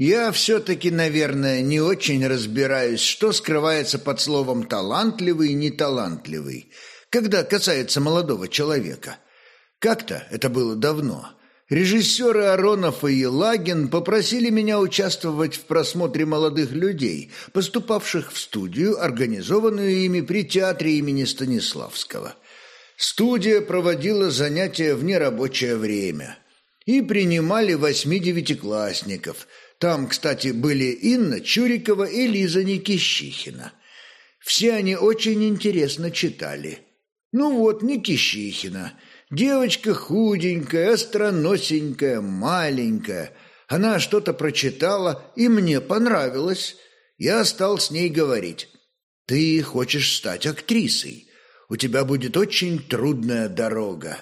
Я все-таки, наверное, не очень разбираюсь, что скрывается под словом «талантливый» и «неталантливый», когда касается молодого человека. Как-то, это было давно, режиссеры Аронов и Елагин попросили меня участвовать в просмотре молодых людей, поступавших в студию, организованную ими при театре имени Станиславского. Студия проводила занятия в нерабочее время и принимали восьми девятиклассников. Там, кстати, были Инна Чурикова и Лиза Никищихина. Все они очень интересно читали. Ну вот, Никищихина. Девочка худенькая, остроносенькая, маленькая. Она что-то прочитала, и мне понравилось. Я стал с ней говорить. «Ты хочешь стать актрисой у тебя будет очень трудная дорога.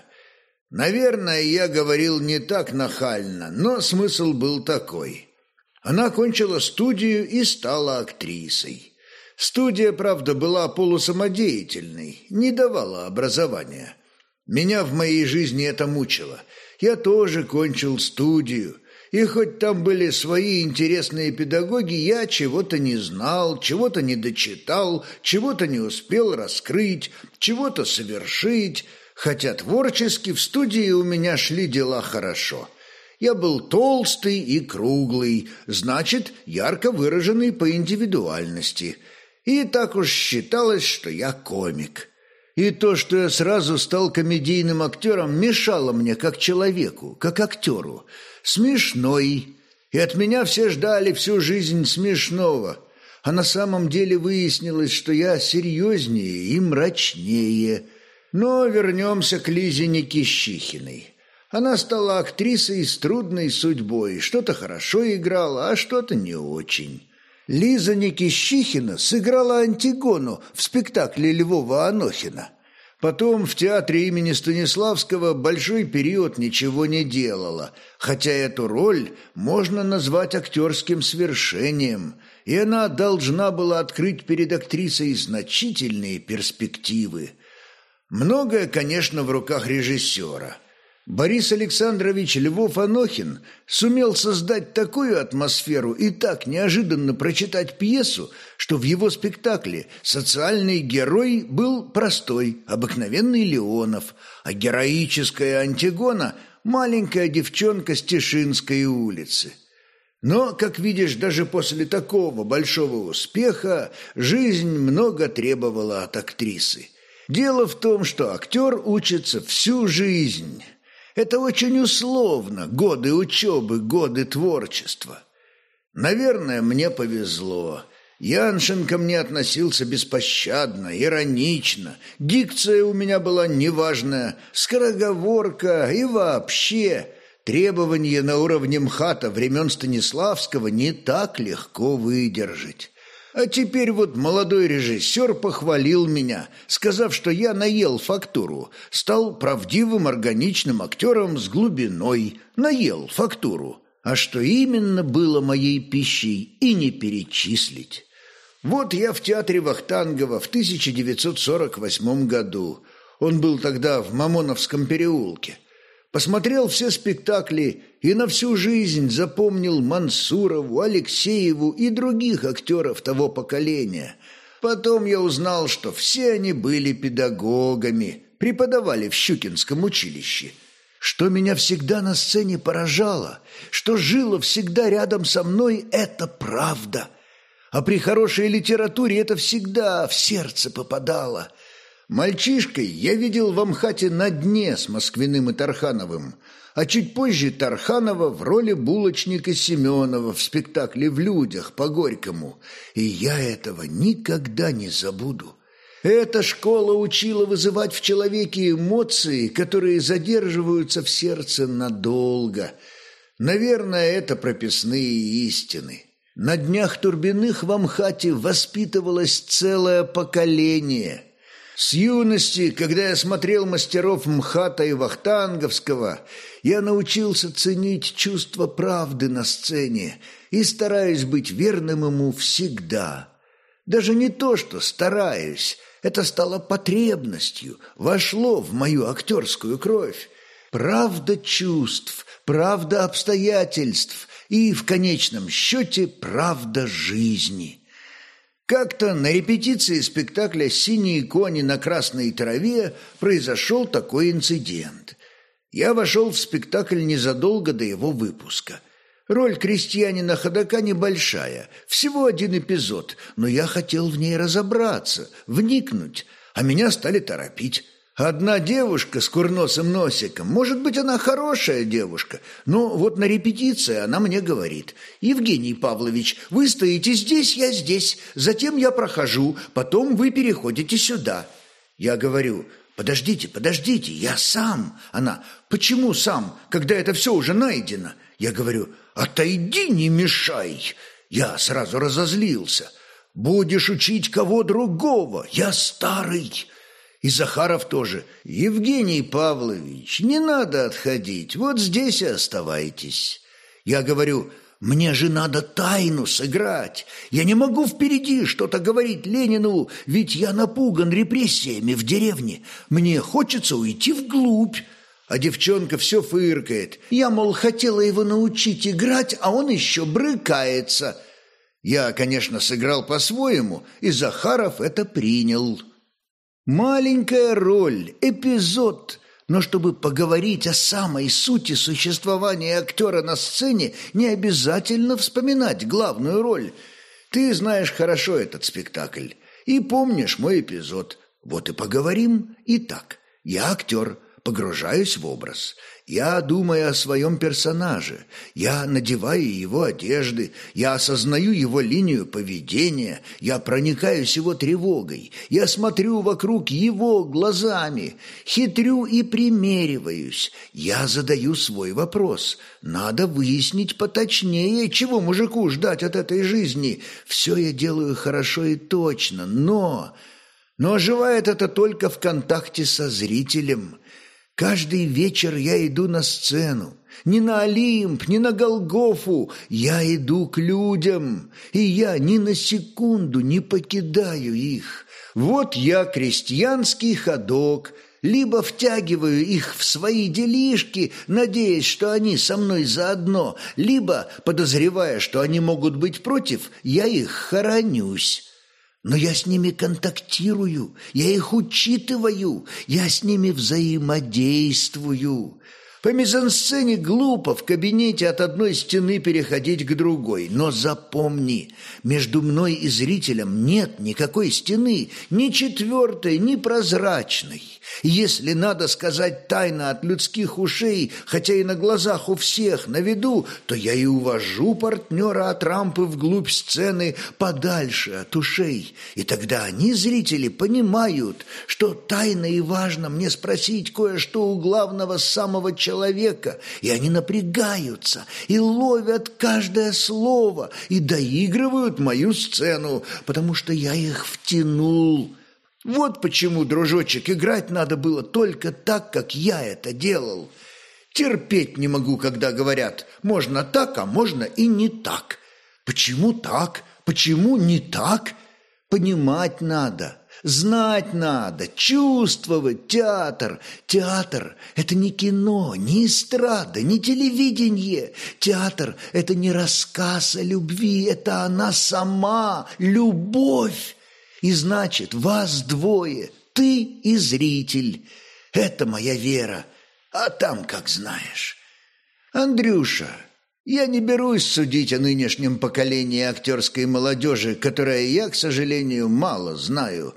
Наверное, я говорил не так нахально, но смысл был такой. Она кончила студию и стала актрисой. Студия, правда, была полусамодеятельной, не давала образования. Меня в моей жизни это мучило. Я тоже кончил студию – и хоть там были свои интересные педагоги, я чего-то не знал, чего-то не дочитал, чего-то не успел раскрыть, чего-то совершить, хотя творчески в студии у меня шли дела хорошо. Я был толстый и круглый, значит, ярко выраженный по индивидуальности. И так уж считалось, что я комик. И то, что я сразу стал комедийным актером, мешало мне как человеку, как актеру – смешной, и от меня все ждали всю жизнь смешного, а на самом деле выяснилось, что я серьезнее и мрачнее. Но вернемся к Лизе Никищихиной. Она стала актрисой с трудной судьбой, что-то хорошо играла, а что-то не очень. Лиза Никищихина сыграла Антигону в спектакле Львова Анохина. Потом в театре имени Станиславского большой период ничего не делала, хотя эту роль можно назвать актерским свершением, и она должна была открыть перед актрисой значительные перспективы. Многое, конечно, в руках режиссера – Борис Александрович Львов-Анохин сумел создать такую атмосферу и так неожиданно прочитать пьесу, что в его спектакле социальный герой был простой, обыкновенный Леонов, а героическая Антигона – маленькая девчонка с Тишинской улицы. Но, как видишь, даже после такого большого успеха жизнь много требовала от актрисы. Дело в том, что актер учится всю жизнь – это очень условно, годы учебы, годы творчества. Наверное, мне повезло. Яншин ко мне относился беспощадно, иронично. Дикция у меня была неважная, скороговорка и вообще требования на уровне МХАТа времен Станиславского не так легко выдержать. А теперь вот молодой режиссер похвалил меня, сказав, что я наел фактуру, стал правдивым органичным актером с глубиной, наел фактуру. А что именно было моей пищей и не перечислить. Вот я в театре Вахтангова в 1948 году. Он был тогда в Мамоновском переулке. Посмотрел все спектакли и на всю жизнь запомнил Мансурову, Алексееву и других актеров того поколения. Потом я узнал, что все они были педагогами, преподавали в Щукинском училище. Что меня всегда на сцене поражало, что жило всегда рядом со мной, это правда. А при хорошей литературе это всегда в сердце попадало – Мальчишкой я видел в Амхате на дне с Москвиным и Тархановым, а чуть позже Тарханова в роли булочника Семенова в спектакле «В людях» по Горькому, и я этого никогда не забуду. Эта школа учила вызывать в человеке эмоции, которые задерживаются в сердце надолго. Наверное, это прописные истины. На днях Турбиных в Амхате воспитывалось целое поколение – с юности, когда я смотрел мастеров МХАТа и Вахтанговского, я научился ценить чувство правды на сцене и стараюсь быть верным ему всегда. Даже не то, что стараюсь, это стало потребностью, вошло в мою актерскую кровь. Правда чувств, правда обстоятельств и в конечном счете правда жизни. Как-то на репетиции спектакля «Синие кони на красной траве» произошел такой инцидент. Я вошел в спектакль незадолго до его выпуска. Роль крестьянина ходока небольшая, всего один эпизод, но я хотел в ней разобраться, вникнуть, а меня стали торопить. Одна девушка с курносым носиком, может быть, она хорошая девушка, но вот на репетиции она мне говорит, «Евгений Павлович, вы стоите здесь, я здесь, затем я прохожу, потом вы переходите сюда». Я говорю, «Подождите, подождите, я сам». Она, «Почему сам, когда это все уже найдено?» Я говорю, «Отойди, не мешай». Я сразу разозлился. «Будешь учить кого другого, я старый». И Захаров тоже. «Евгений Павлович, не надо отходить, вот здесь и оставайтесь». Я говорю, «Мне же надо тайну сыграть. Я не могу впереди что-то говорить Ленину, ведь я напуган репрессиями в деревне. Мне хочется уйти вглубь». А девчонка все фыркает. Я, мол, хотела его научить играть, а он еще брыкается. Я, конечно, сыграл по-своему, и Захаров это принял». Маленькая роль, эпизод, но чтобы поговорить о самой сути существования актера на сцене, не обязательно вспоминать главную роль. Ты знаешь хорошо этот спектакль и помнишь мой эпизод. Вот и поговорим. Итак, я актер, погружаюсь в образ. Я думаю о своем персонаже, я надеваю его одежды, я осознаю его линию поведения, я проникаюсь его тревогой, я смотрю вокруг его глазами, хитрю и примериваюсь, я задаю свой вопрос. Надо выяснить поточнее, чего мужику ждать от этой жизни. Все я делаю хорошо и точно, но... Но оживает это только в контакте со зрителем – Каждый вечер я иду на сцену. Не на Олимп, не на Голгофу. Я иду к людям, и я ни на секунду не покидаю их. Вот я крестьянский ходок, либо втягиваю их в свои делишки, надеясь, что они со мной заодно, либо, подозревая, что они могут быть против, я их хоронюсь. Но я с ними контактирую, я их учитываю, я с ними взаимодействую. По мизансцене глупо в кабинете от одной стены переходить к другой, но запомни, между мной и зрителем нет никакой стены, ни четвертой, ни прозрачной. Если надо сказать тайно от людских ушей, хотя и на глазах у всех на виду, то я и увожу партнера от рампы вглубь сцены подальше от ушей. И тогда они, зрители, понимают, что тайно и важно мне спросить кое-что у главного самого человека, человека, и они напрягаются и ловят каждое слово и доигрывают мою сцену, потому что я их втянул. Вот почему, дружочек, играть надо было только так, как я это делал. Терпеть не могу, когда говорят «можно так, а можно и не так». Почему так? Почему не так? Понимать надо. Знать надо, чувствовать театр. Театр – это не кино, не эстрада, не телевидение. Театр – это не рассказ о любви, это она сама, любовь. И значит, вас двое, ты и зритель. Это моя вера, а там как знаешь. Андрюша, я не берусь судить о нынешнем поколении актерской молодежи, которое я, к сожалению, мало знаю,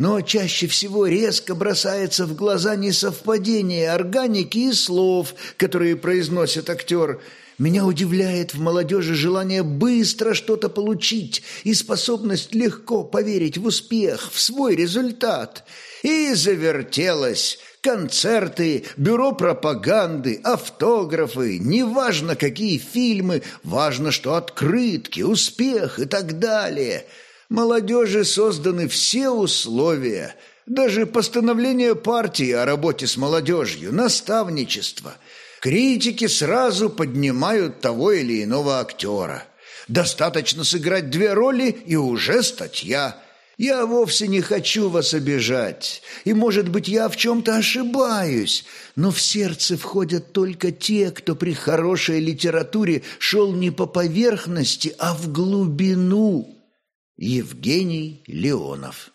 но чаще всего резко бросается в глаза несовпадение органики и слов, которые произносит актер. Меня удивляет в молодежи желание быстро что-то получить и способность легко поверить в успех, в свой результат. И завертелось Концерты, бюро пропаганды, автографы, неважно какие фильмы, важно, что открытки, успех и так далее. Молодежи созданы все условия, даже постановление партии о работе с молодежью, наставничество. Критики сразу поднимают того или иного актера. Достаточно сыграть две роли, и уже статья – Я вовсе не хочу вас обижать, и, может быть, я в чем-то ошибаюсь, но в сердце входят только те, кто при хорошей литературе шел не по поверхности, а в глубину. Евгений Леонов